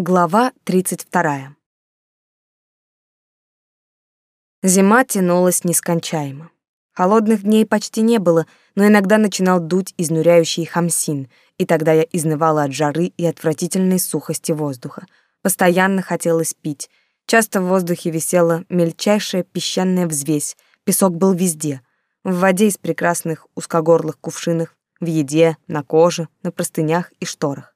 Глава 32. Зима тянулась нескончаемо. Холодных дней почти не было, но иногда начинал дуть изнуряющий хамсин, и тогда я изнывала от жары и отвратительной сухости воздуха. Постоянно хотелось пить. Часто в воздухе висела мельчайшая песчаная взвесь, песок был везде. В воде из прекрасных узкогорлых кувшинах, в еде, на коже, на простынях и шторах.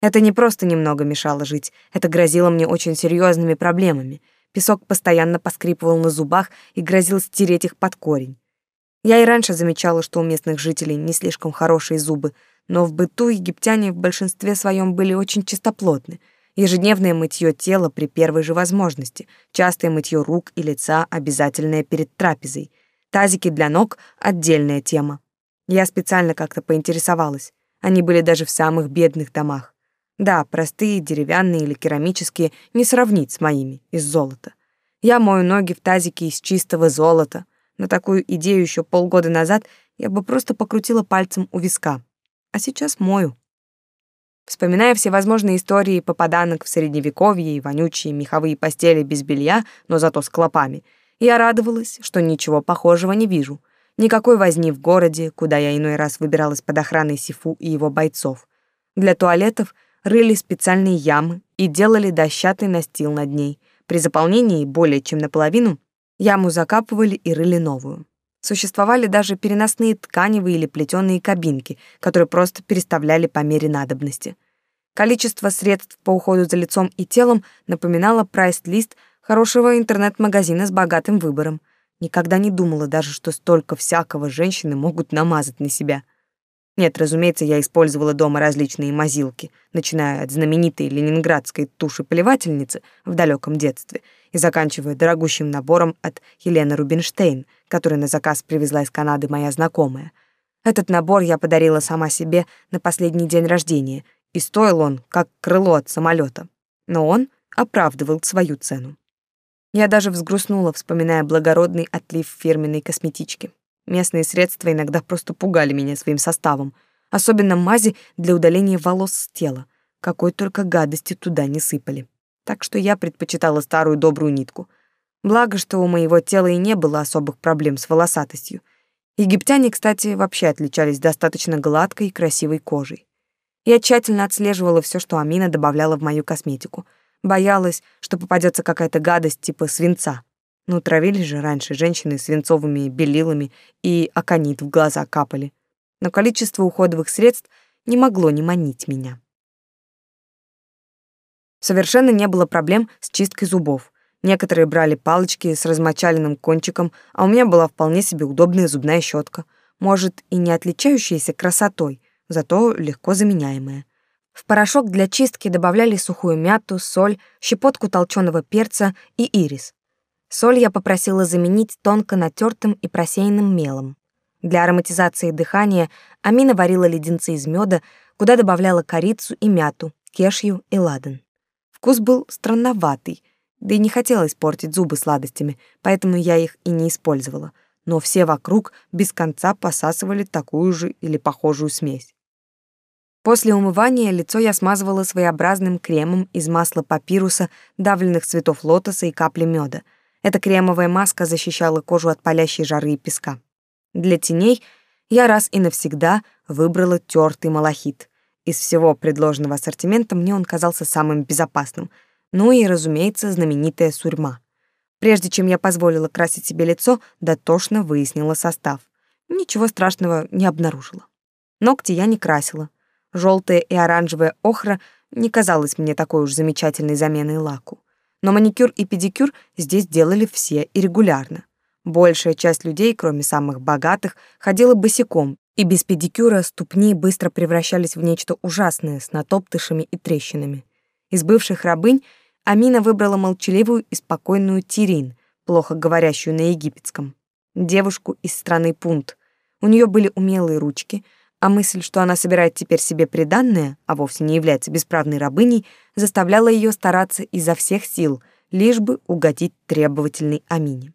Это не просто немного мешало жить, это грозило мне очень серьезными проблемами. Песок постоянно поскрипывал на зубах и грозил стереть их под корень. Я и раньше замечала, что у местных жителей не слишком хорошие зубы, но в быту египтяне в большинстве своем были очень чистоплотны. Ежедневное мытье тела при первой же возможности, частое мытье рук и лица обязательное перед трапезой. Тазики для ног — отдельная тема. Я специально как-то поинтересовалась. Они были даже в самых бедных домах. Да, простые, деревянные или керамические, не сравнить с моими, из золота. Я мою ноги в тазике из чистого золота. На такую идею еще полгода назад я бы просто покрутила пальцем у виска. А сейчас мою. Вспоминая всевозможные истории попаданок в средневековье и вонючие меховые постели без белья, но зато с клопами, я радовалась, что ничего похожего не вижу. Никакой возни в городе, куда я иной раз выбиралась под охраной Сифу и его бойцов. Для туалетов — рыли специальные ямы и делали дощатый настил над ней. При заполнении более чем наполовину яму закапывали и рыли новую. Существовали даже переносные тканевые или плетеные кабинки, которые просто переставляли по мере надобности. Количество средств по уходу за лицом и телом напоминало прайс-лист хорошего интернет-магазина с богатым выбором. Никогда не думала даже, что столько всякого женщины могут намазать на себя. Нет, разумеется, я использовала дома различные мазилки, начиная от знаменитой ленинградской туши-поливательницы в далеком детстве и заканчивая дорогущим набором от Елены Рубинштейн, который на заказ привезла из Канады моя знакомая. Этот набор я подарила сама себе на последний день рождения, и стоил он, как крыло от самолета. Но он оправдывал свою цену. Я даже взгрустнула, вспоминая благородный отлив фирменной косметички. Местные средства иногда просто пугали меня своим составом, особенно мази для удаления волос с тела. Какой только гадости туда не сыпали. Так что я предпочитала старую добрую нитку. Благо, что у моего тела и не было особых проблем с волосатостью. Египтяне, кстати, вообще отличались достаточно гладкой и красивой кожей. Я тщательно отслеживала все, что Амина добавляла в мою косметику. Боялась, что попадется какая-то гадость типа свинца. Ну, травились же раньше женщины свинцовыми белилами и аконит в глаза капали. Но количество уходовых средств не могло не манить меня. Совершенно не было проблем с чисткой зубов. Некоторые брали палочки с размочаленным кончиком, а у меня была вполне себе удобная зубная щетка, может, и не отличающаяся красотой, зато легко заменяемая. В порошок для чистки добавляли сухую мяту, соль, щепотку толченого перца и ирис. Соль я попросила заменить тонко натертым и просеянным мелом. Для ароматизации дыхания Амина варила леденцы из меда, куда добавляла корицу и мяту, кешью и ладан. Вкус был странноватый, да и не хотела испортить зубы сладостями, поэтому я их и не использовала. Но все вокруг без конца посасывали такую же или похожую смесь. После умывания лицо я смазывала своеобразным кремом из масла папируса, давленных цветов лотоса и капли меда — эта кремовая маска защищала кожу от палящей жары и песка. Для теней я раз и навсегда выбрала тертый малахит. Из всего предложенного ассортимента мне он казался самым безопасным. Ну и, разумеется, знаменитая сурьма. Прежде чем я позволила красить себе лицо, дотошно выяснила состав. Ничего страшного не обнаружила. Ногти я не красила. Желтая и оранжевая охра не казалась мне такой уж замечательной заменой лаку но маникюр и педикюр здесь делали все и регулярно. Большая часть людей, кроме самых богатых, ходила босиком, и без педикюра ступни быстро превращались в нечто ужасное с натоптышами и трещинами. Из бывших рабынь Амина выбрала молчаливую и спокойную Тирин, плохо говорящую на египетском. Девушку из страны Пунт. У нее были умелые ручки — а мысль, что она собирает теперь себе приданное, а вовсе не является бесправной рабыней, заставляла ее стараться изо всех сил, лишь бы угодить требовательной Амине.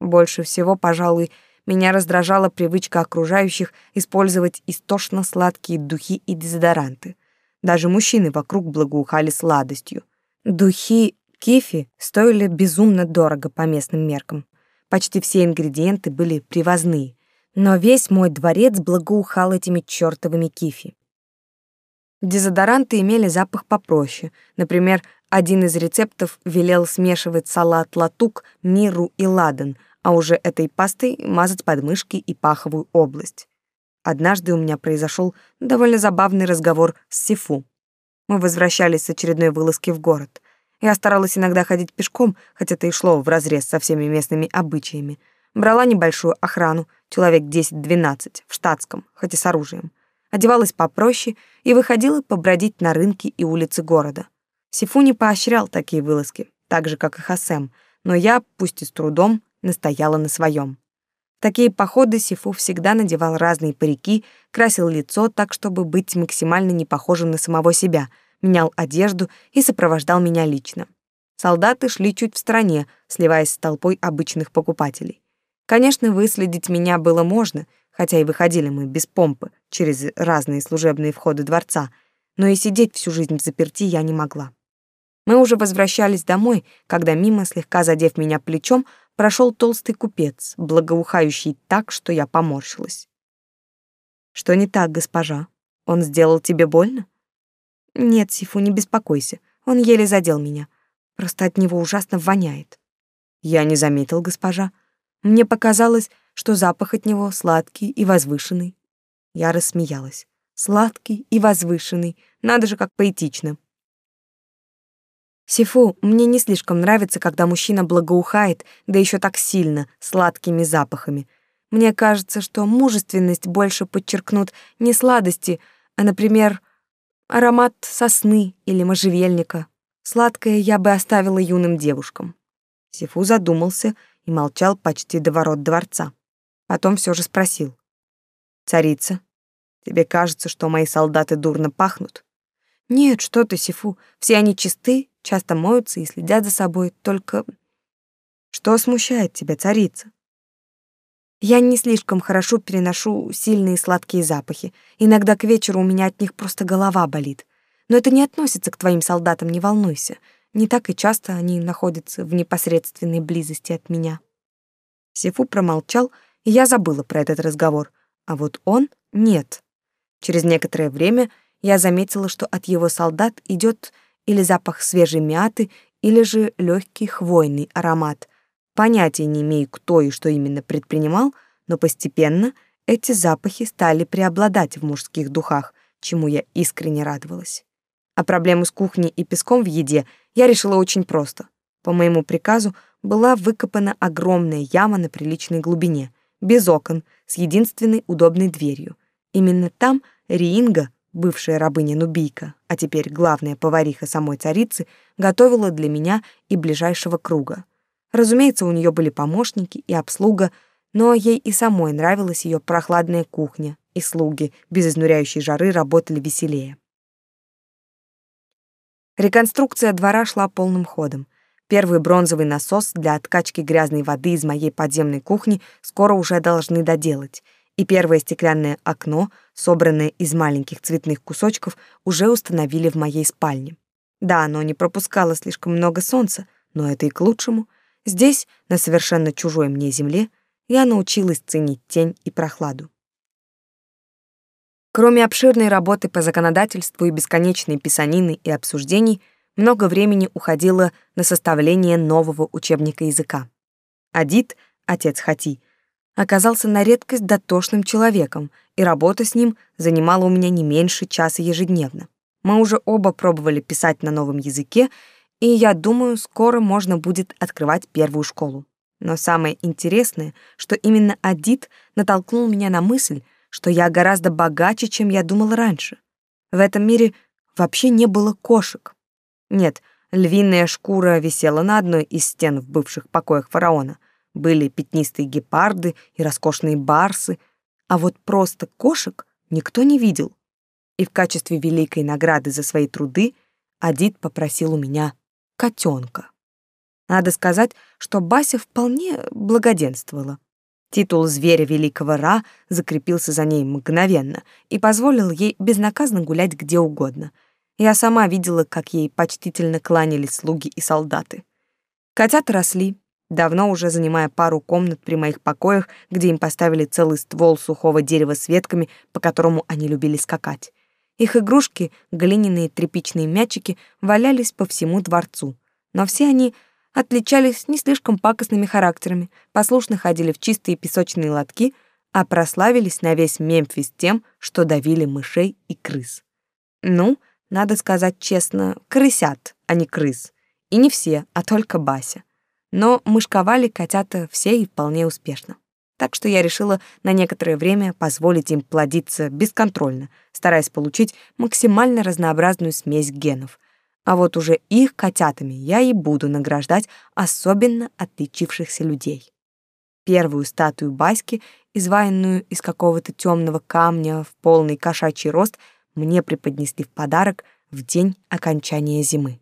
Больше всего, пожалуй, меня раздражала привычка окружающих использовать истошно сладкие духи и дезодоранты. Даже мужчины вокруг благоухали сладостью. Духи кефи стоили безумно дорого по местным меркам. Почти все ингредиенты были привозные, но весь мой дворец благоухал этими чёртовыми кифи. Дезодоранты имели запах попроще. Например, один из рецептов велел смешивать салат латук, миру и ладан, а уже этой пастой мазать подмышки и паховую область. Однажды у меня произошел довольно забавный разговор с Сифу. Мы возвращались с очередной вылазки в город. Я старалась иногда ходить пешком, хотя это и шло вразрез со всеми местными обычаями. Брала небольшую охрану, человек 10-12, в штатском, хоть и с оружием. Одевалась попроще и выходила побродить на рынки и улицы города. Сифу не поощрял такие вылазки, так же, как и Хасем, но я, пусть и с трудом, настояла на своем. Такие походы Сифу всегда надевал разные парики, красил лицо так, чтобы быть максимально не похожим на самого себя, менял одежду и сопровождал меня лично. Солдаты шли чуть в стороне, сливаясь с толпой обычных покупателей. Конечно, выследить меня было можно, хотя и выходили мы без помпы через разные служебные входы дворца, но и сидеть всю жизнь в заперти я не могла. Мы уже возвращались домой, когда мимо, слегка задев меня плечом, прошел толстый купец, благоухающий так, что я поморщилась. «Что не так, госпожа? Он сделал тебе больно?» «Нет, Сифу, не беспокойся. Он еле задел меня. Просто от него ужасно воняет». «Я не заметил, госпожа. Мне показалось, что запах от него сладкий и возвышенный». Я рассмеялась. «Сладкий и возвышенный. Надо же, как поэтично. Сифу, мне не слишком нравится, когда мужчина благоухает, да еще так сильно, сладкими запахами. Мне кажется, что мужественность больше подчеркнут не сладости, а, например, аромат сосны или можжевельника. Сладкое я бы оставила юным девушкам. Сифу задумался и молчал почти до ворот дворца. Потом все же спросил. «Царица, тебе кажется, что мои солдаты дурно пахнут?» «Нет, что ты, Сифу, все они чисты часто моются и следят за собой, только... Что смущает тебя, царица? Я не слишком хорошо переношу сильные сладкие запахи. Иногда к вечеру у меня от них просто голова болит. Но это не относится к твоим солдатам, не волнуйся. Не так и часто они находятся в непосредственной близости от меня. Сифу промолчал, и я забыла про этот разговор. А вот он — нет. Через некоторое время я заметила, что от его солдат идет или запах свежей мяты, или же легкий хвойный аромат. Понятия не имею, кто и что именно предпринимал, но постепенно эти запахи стали преобладать в мужских духах, чему я искренне радовалась. А проблему с кухней и песком в еде я решила очень просто. По моему приказу была выкопана огромная яма на приличной глубине, без окон, с единственной удобной дверью. Именно там Риинга бывшая рабыня-нубийка, а теперь главная повариха самой царицы, готовила для меня и ближайшего круга. Разумеется, у нее были помощники и обслуга, но ей и самой нравилась ее прохладная кухня, и слуги без изнуряющей жары работали веселее. Реконструкция двора шла полным ходом. Первый бронзовый насос для откачки грязной воды из моей подземной кухни скоро уже должны доделать — и первое стеклянное окно, собранное из маленьких цветных кусочков, уже установили в моей спальне. Да, оно не пропускало слишком много солнца, но это и к лучшему. Здесь, на совершенно чужой мне земле, я научилась ценить тень и прохладу. Кроме обширной работы по законодательству и бесконечной писанины и обсуждений, много времени уходило на составление нового учебника языка. Адит, отец Хати, оказался на редкость дотошным человеком, и работа с ним занимала у меня не меньше часа ежедневно. Мы уже оба пробовали писать на новом языке, и я думаю, скоро можно будет открывать первую школу. Но самое интересное, что именно Адит натолкнул меня на мысль, что я гораздо богаче, чем я думала раньше. В этом мире вообще не было кошек. Нет, львиная шкура висела на одной из стен в бывших покоях фараона, были пятнистые гепарды и роскошные барсы, а вот просто кошек никто не видел. И в качестве великой награды за свои труды Адит попросил у меня котенка. Надо сказать, что Бася вполне благоденствовала. Титул зверя великого Ра закрепился за ней мгновенно и позволил ей безнаказанно гулять где угодно. Я сама видела, как ей почтительно кланялись слуги и солдаты. Котята росли, давно уже занимая пару комнат при моих покоях, где им поставили целый ствол сухого дерева с ветками, по которому они любили скакать. Их игрушки, глиняные тряпичные мячики, валялись по всему дворцу. Но все они отличались не слишком пакостными характерами, послушно ходили в чистые песочные лотки, а прославились на весь Мемфис тем, что давили мышей и крыс. Ну, надо сказать честно, крысят, а не крыс. И не все, а только Бася. Но мышковали котята все и вполне успешно. Так что я решила на некоторое время позволить им плодиться бесконтрольно, стараясь получить максимально разнообразную смесь генов. А вот уже их котятами я и буду награждать особенно отличившихся людей. Первую статую Баськи, изваянную из какого-то темного камня в полный кошачий рост, мне преподнесли в подарок в день окончания зимы.